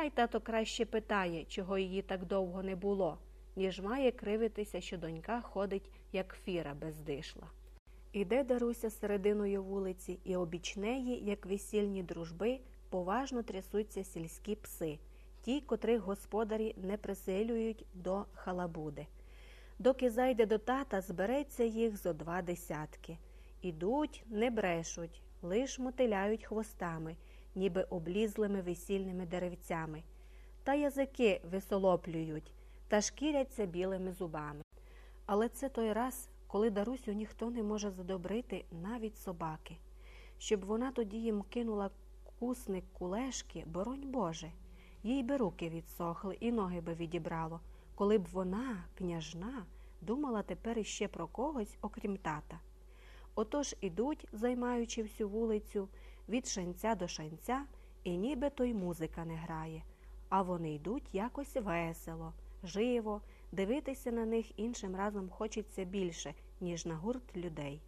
Хай тато краще питає, чого її так довго не було, ніж має кривитися, що донька ходить, як фіра бездишла. Іде Даруся серединою вулиці, і обіч неї, як весільні дружби, поважно трясуться сільські пси, ті, котрих господарі не приселюють до халабуди. Доки зайде до тата, збереться їх зо два десятки. Ідуть, не брешуть, лиш мотиляють хвостами, ніби облізлими весільними деревцями, та язики висолоплюють та шкіряться білими зубами. Але це той раз, коли Дарусю ніхто не може задобрити навіть собаки. Щоб вона тоді їм кинула кусник кулешки, боронь Боже, їй би руки відсохли і ноги би відібрало, коли б вона, княжна, думала тепер іще про когось, окрім тата. Отож ідуть, займаючи всю вулицю, від шанця до шанця, і ніби то й музика не грає, а вони йдуть якось весело, живо, дивитися на них іншим разом хочеться більше, ніж на гурт людей.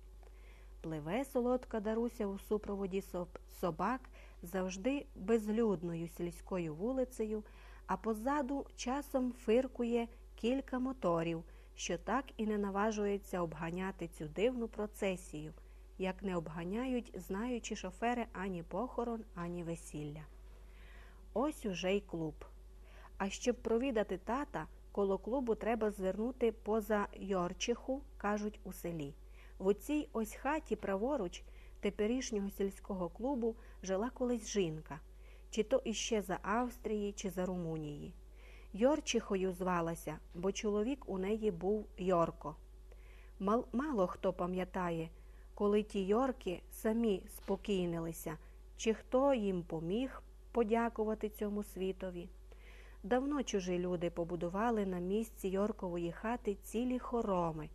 Пливе солодка Даруся у супроводі собак завжди безлюдною сільською вулицею, а позаду часом фиркує кілька моторів, що так і не наважується обганяти цю дивну процесію, як не обганяють, знаючи шофери ані похорон, ані весілля. Ось уже й клуб. А щоб провідати тата, коло клубу треба звернути поза Йорчиху, кажуть у селі. В оцій ось хаті праворуч теперішнього сільського клубу жила колись жінка, чи то іще за Австрії, чи за Румунії. Йорчихою звалася, бо чоловік у неї був Йорко. Мал, мало хто пам'ятає, коли ті Йорки самі спокійнилися, чи хто їм поміг подякувати цьому світові. Давно чужі люди побудували на місці Йоркової хати цілі хороми,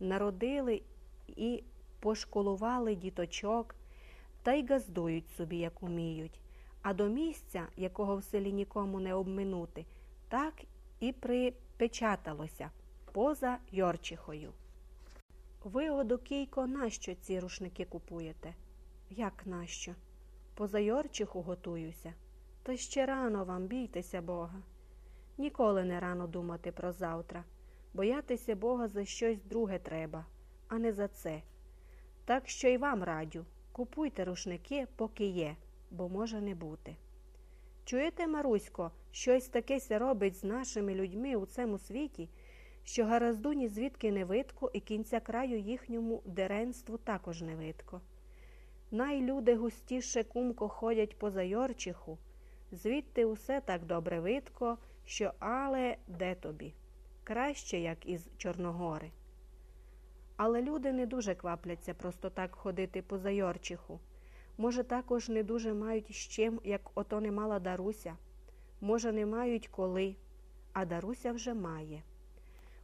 народили і пошколували діточок та й газдують собі, як уміють, а до місця, якого в селі нікому не обминути, так і припечаталося поза Йорчихою. Ви, Одокійко, нащо ці рушники купуєте? Як нащо? Поза Йорчиху готуюся. Та ще рано вам бійтеся Бога. Ніколи не рано думати про завтра. Боятися Бога за щось друге треба, а не за це. Так що й вам радю купуйте рушники, поки є, бо може не бути. Чуєте, Марусько, щось таке робить з нашими людьми у цьому світі, що гаразду ні звідки не видко, і кінця краю їхньому деренству також не видко. Най люди густіше кумко ходять поза Йорчиху, звідти усе так добре видко, що але де тобі? Краще, як із Чорногори. Але люди не дуже квапляться просто так ходити поза Йорчиху. Може, також не дуже мають з чим, як ото не мала Даруся. Може, не мають коли, а Даруся вже має.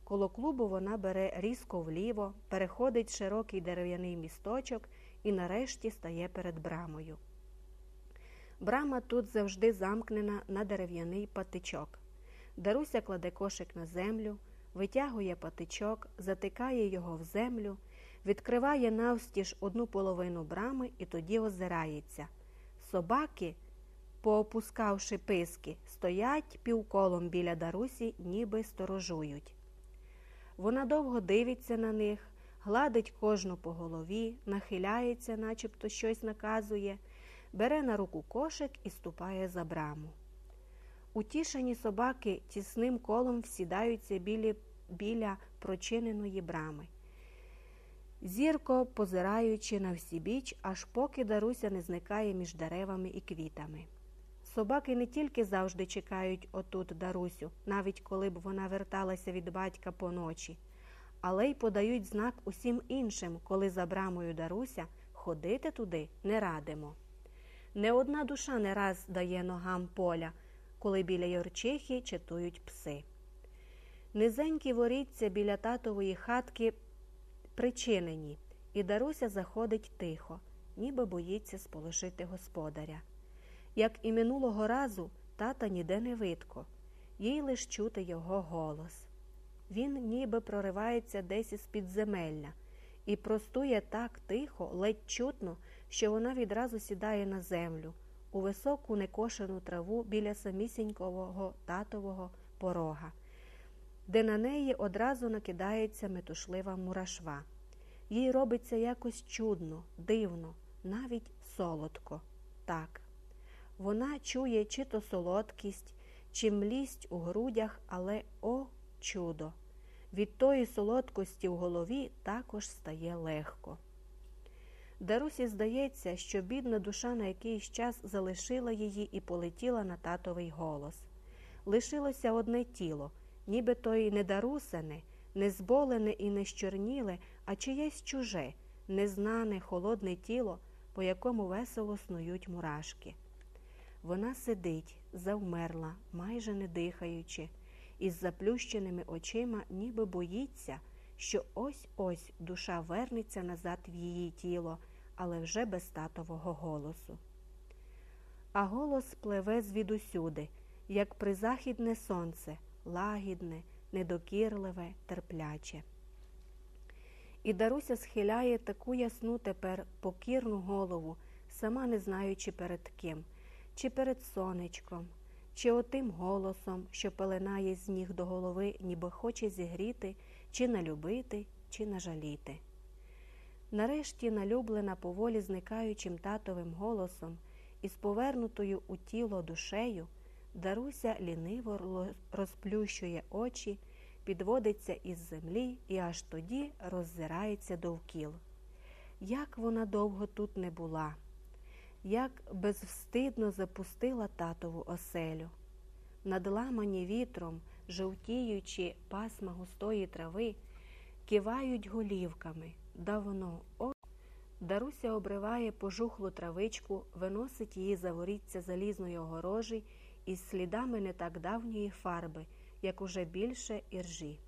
Коло клубу вона бере різко вліво, переходить широкий дерев'яний місточок і нарешті стає перед брамою. Брама тут завжди замкнена на дерев'яний патичок. Даруся кладе кошик на землю, витягує патичок, затикає його в землю, відкриває навстіж одну половину брами і тоді озирається. Собаки, поопускавши писки, стоять півколом біля Дарусі, ніби сторожують. Вона довго дивиться на них, гладить кожну по голові, нахиляється, начебто щось наказує, бере на руку кошик і ступає за браму. Утішені собаки тісним колом всідаються біля, біля прочиненої брами. Зірко, позираючи на всі біч, аж поки Даруся не зникає між деревами і квітами. Собаки не тільки завжди чекають отут Дарусю, навіть коли б вона верталася від батька поночі, але й подають знак усім іншим, коли за брамою Даруся ходити туди не радимо. Не одна душа не раз дає ногам поля, коли біля Йорчихи читують пси. Низенькі воріться біля татової хатки причинені, і Даруся заходить тихо, ніби боїться сполошити господаря. Як і минулого разу, тата ніде не видко, їй лиш чути його голос. Він ніби проривається десь із підземелля і простує так тихо, ледь чутно, що вона відразу сідає на землю, у високу некошену траву біля самісінького татового порога, де на неї одразу накидається метушлива мурашва. Їй робиться якось чудно, дивно, навіть солодко. Так. Вона чує чи то солодкість, чи млість у грудях, але о чудо! Від тої солодкості в голові також стає легко. Дарусі здається, що бідна душа на якийсь час залишила її і полетіла на татовий голос. Лишилося одне тіло, ніби то й не дарусане, не зболене і не щорніле, а чиєсь чуже, незнане, холодне тіло, по якому весело снують мурашки. Вона сидить, завмерла, майже не дихаючи, із заплющеними очима, ніби боїться, що ось ось душа вернеться назад в її тіло, але вже без татового голосу. А голос пливе звідусюди, як призахідне сонце, лагідне, недокірливе, терпляче. І Даруся схиляє таку ясну тепер покірну голову, сама не знаючи перед ким, чи перед сонечком, чи отим голосом, що пеленає з ніг до голови, ніби хоче зігріти, чи налюбити, чи нажаліти. Нарешті налюблена поволі зникаючим татовим голосом і з повернутою у тіло душею, Даруся ліниво розплющує очі, підводиться із землі і аж тоді роззирається довкіл. Як вона довго тут не була, як безвстидно запустила татову оселю. Надламані вітром, жовтіючи пасма густої трави, кивають голівками. Давно о. Даруся обриває пожухлу травичку, виносить її за воріття залізної огорожі із слідами не так давньої фарби, як уже більше іржі.